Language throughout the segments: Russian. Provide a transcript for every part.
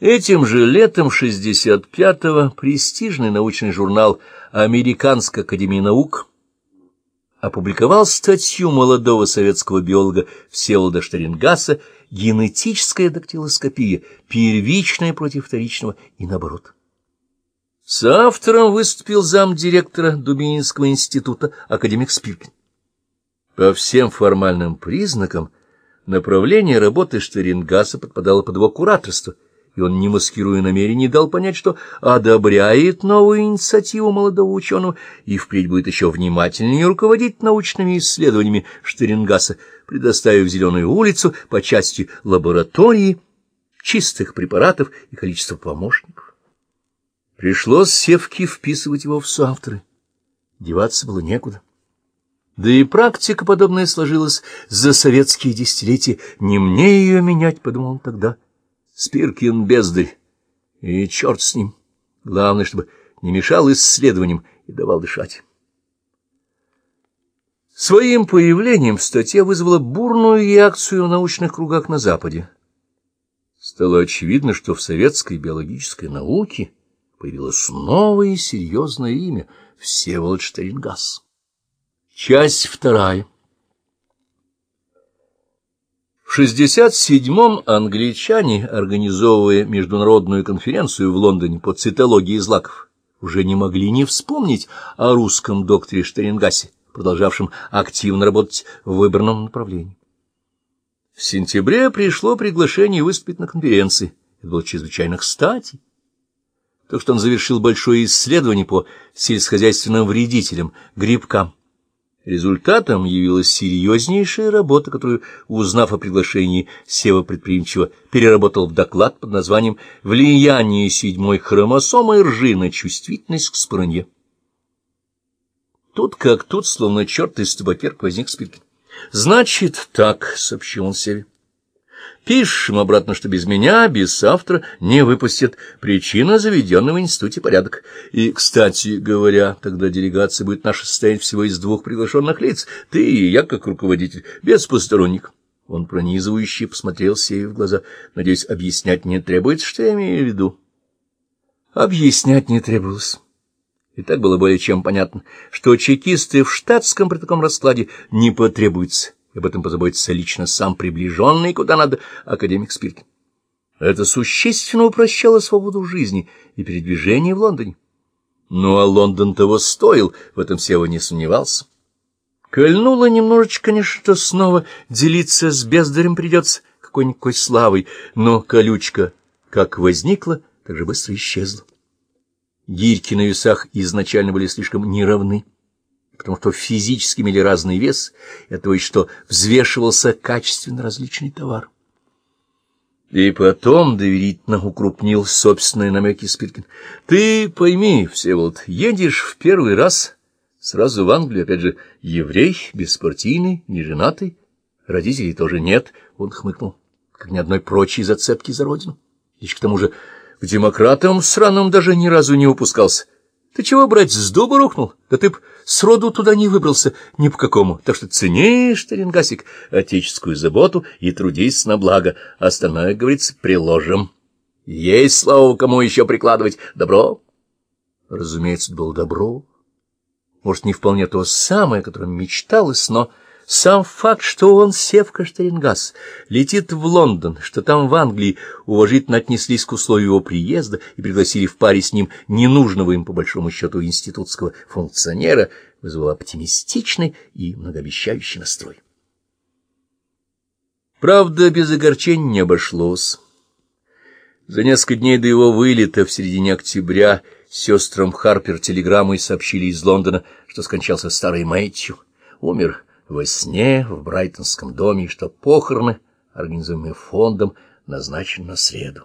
Этим же летом 65-го престижный научный журнал Американской академии наук опубликовал статью молодого советского биолога Всеволода Штарингаса «Генетическая дактилоскопия. Первичная против вторичного и наоборот». С автором выступил замдиректора Дубининского института академик Спиркин. По всем формальным признакам направление работы Штарингаса подпадало под его кураторство – и он, не маскируя намерений, дал понять, что одобряет новую инициативу молодого ученого и впредь будет еще внимательнее руководить научными исследованиями Штерингаса, предоставив зеленую улицу по части лаборатории, чистых препаратов и количества помощников. Пришлось Севке вписывать его в соавторы. Деваться было некуда. Да и практика подобная сложилась за советские десятилетия. Не мне ее менять, — подумал он тогда. — Спиркин бездарь, и черт с ним. Главное, чтобы не мешал исследованиям и давал дышать. Своим появлением статья вызвала бурную реакцию в научных кругах на Западе. Стало очевидно, что в советской биологической науке появилось новое серьезное имя — Всеволод Штерингас. Часть вторая. В 67-м англичане, организовывая международную конференцию в Лондоне по цитологии злаков, уже не могли не вспомнить о русском докторе Штерингасе, продолжавшем активно работать в выбранном направлении. В сентябре пришло приглашение выступить на конференции. Это было чрезвычайно кстати. То, что он завершил большое исследование по сельскохозяйственным вредителям, грибкам, Результатом явилась серьезнейшая работа, которую, узнав о приглашении, Сева предприимчиво переработал в доклад под названием «Влияние седьмой хромосомы ржи на чувствительность к споранье». Тут как тут, словно черт из табакерк, возник Спиркин. «Значит так», — сообщил он Севе. Пишем обратно, что без меня, без автора не выпустят. Причина заведенного в институте порядок. И, кстати говоря, тогда делегация будет наша состоять всего из двух приглашенных лиц. Ты и я, как руководитель, без посторонних. Он пронизывающе посмотрел Севе в глаза. Надеюсь, объяснять не требуется, что я имею в виду. Объяснять не требовалось. И так было более чем понятно, что чекисты в штатском при таком раскладе не потребуются об этом позаботится лично сам приближенный, куда надо, академик Спиркин. Это существенно упрощало свободу жизни и передвижения в Лондоне. Ну, а Лондон того стоил, в этом Сева не сомневался. Кольнуло немножечко, конечно, снова делиться с бездарем придется какой-никакой славой, но колючка как возникла, так же быстро исчезла. Гирьки на весах изначально были слишком неравны потому что физически имели разный вес, это есть, что взвешивался качественно различный товар. И потом доверительно укрупнил собственные намеки Спиркин. Ты пойми, Всеволод, едешь в первый раз сразу в Англию, опять же, еврей, беспартийный, неженатый, родителей тоже нет, он хмыкнул, как ни одной прочей зацепки за родину. И к тому же к демократам сраным даже ни разу не упускался. Ты чего, брать, с дуба рухнул? Да ты б сроду туда не выбрался ни по какому. Так что ценишь, Теренгасик, отеческую заботу и трудись на благо. Остальное, говорится, приложим. Есть, слава кому еще прикладывать. Добро? Разумеется, это было добро. Может, не вполне то самое, о котором мечталось, но... Сам факт, что он, Севка Штерингас, летит в Лондон, что там в Англии уважительно отнеслись к условию его приезда и пригласили в паре с ним ненужного им, по большому счету, институтского функционера, вызвал оптимистичный и многообещающий настрой. Правда, без огорчений не обошлось. За несколько дней до его вылета в середине октября сестрам Харпер телеграммой сообщили из Лондона, что скончался старый Мэтью, умер во сне в Брайтонском доме, и что похороны, организуемые фондом, назначены на среду.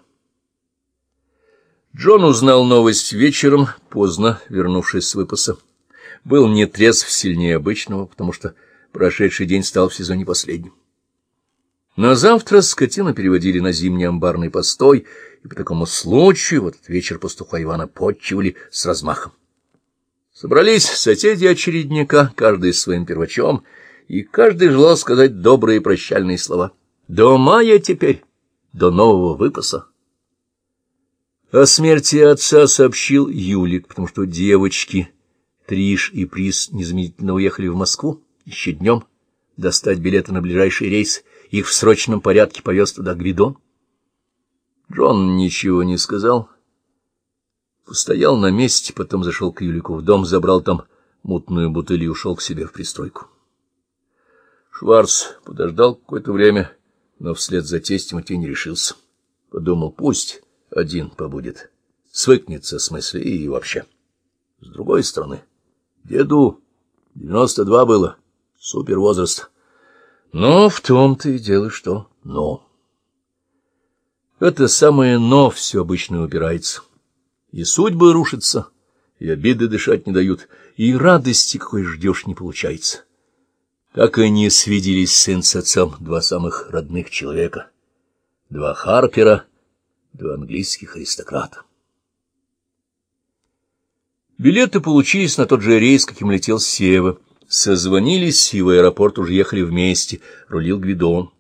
Джон узнал новость вечером, поздно вернувшись с выпаса. Был не трезв сильнее обычного, потому что прошедший день стал в сезоне последним. На завтра скотину переводили на зимний амбарный постой, и по такому случаю в этот вечер пастуха Ивана подчивали с размахом. Собрались соседи очередника, каждый своим первачом, и каждый желал сказать добрые прощальные слова. До мая теперь, до нового выпаса. О смерти отца сообщил Юлик, потому что девочки Триш и Приз незамедлительно уехали в Москву еще днем достать билеты на ближайший рейс. Их в срочном порядке повез туда Гвидон. Джон ничего не сказал. Постоял на месте, потом зашел к Юлику в дом, забрал там мутную бутыль и ушел к себе в пристройку. Шварц подождал какое-то время, но вслед за тестем идти не решился. Подумал, пусть один побудет, свыкнется с мысли и вообще. С другой стороны, деду девяносто два было, супер возраст. Но в том-то и дело, что «но». Это самое «но» все обычно упирается. И судьбы рушатся, и обиды дышать не дают, и радости, какой ждешь, не получается. Так и не свиделись сын с отцом, два самых родных человека, два Харпера, два английских аристократа. Билеты получились на тот же рейс, каким летел Сева. Созвонились, и в аэропорт уже ехали вместе, рулил Гвидон.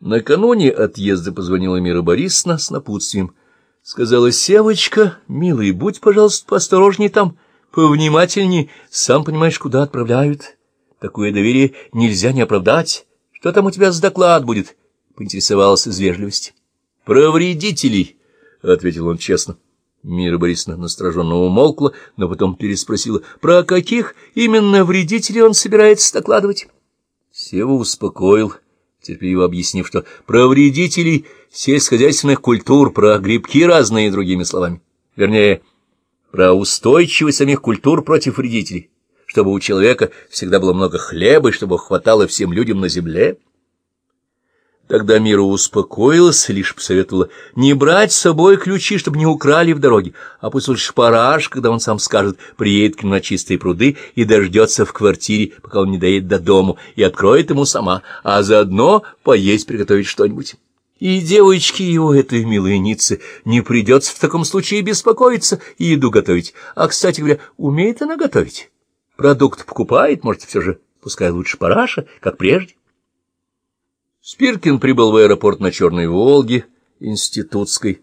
Накануне отъезда позвонила Мира Борисовна с напутствием. Сказала, Севочка, милый, будь, пожалуйста, поосторожней там, повнимательней, сам понимаешь, куда отправляют. Такое доверие нельзя не оправдать. Что там у тебя за доклад будет? Поинтересовалась из вежливости. — Про вредителей, — ответил он честно. Мира Борисовна настороженно умолкла, но потом переспросила, про каких именно вредителей он собирается докладывать. Сева успокоил, терпеливо объяснив, что про вредителей сельскохозяйственных культур, про грибки разные, другими словами. Вернее, про устойчивость самих культур против вредителей, чтобы у человека всегда было много хлеба и чтобы хватало всем людям на земле. Тогда Мира успокоилась, лишь посоветовала не брать с собой ключи, чтобы не украли в дороге, а пусть лучше параж, когда он сам скажет, приедет к нему на чистые пруды и дождется в квартире, пока он не доедет до дому, и откроет ему сама, а заодно поесть приготовить что-нибудь. И девочки его, этой милой Ниццы, не придется в таком случае беспокоиться и еду готовить. А, кстати говоря, умеет она готовить. Продукт покупает, может, все же, пускай лучше параша, как прежде. Спиркин прибыл в аэропорт на Черной Волге, институтской.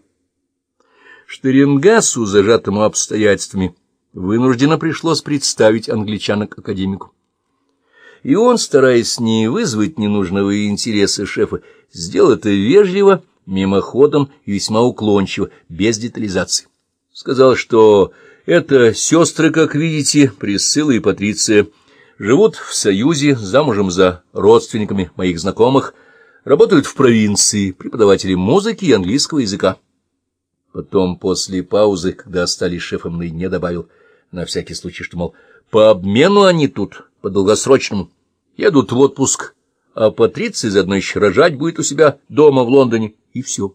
Штерингасу, зажатому обстоятельствами, вынужденно пришлось представить англичанок академику. И он, стараясь не вызвать ненужного интереса шефа, сделал это вежливо, мимоходом и весьма уклончиво, без детализации. Сказал, что это сестры, как видите, Присцилла и Патриция, живут в Союзе, замужем за родственниками моих знакомых, Работают в провинции, преподаватели музыки и английского языка. Потом, после паузы, когда остались шефом наедине, добавил на всякий случай, что, мол, по обмену они тут, по долгосрочному, едут в отпуск, а Патриция заодно еще рожать будет у себя дома в Лондоне, и все.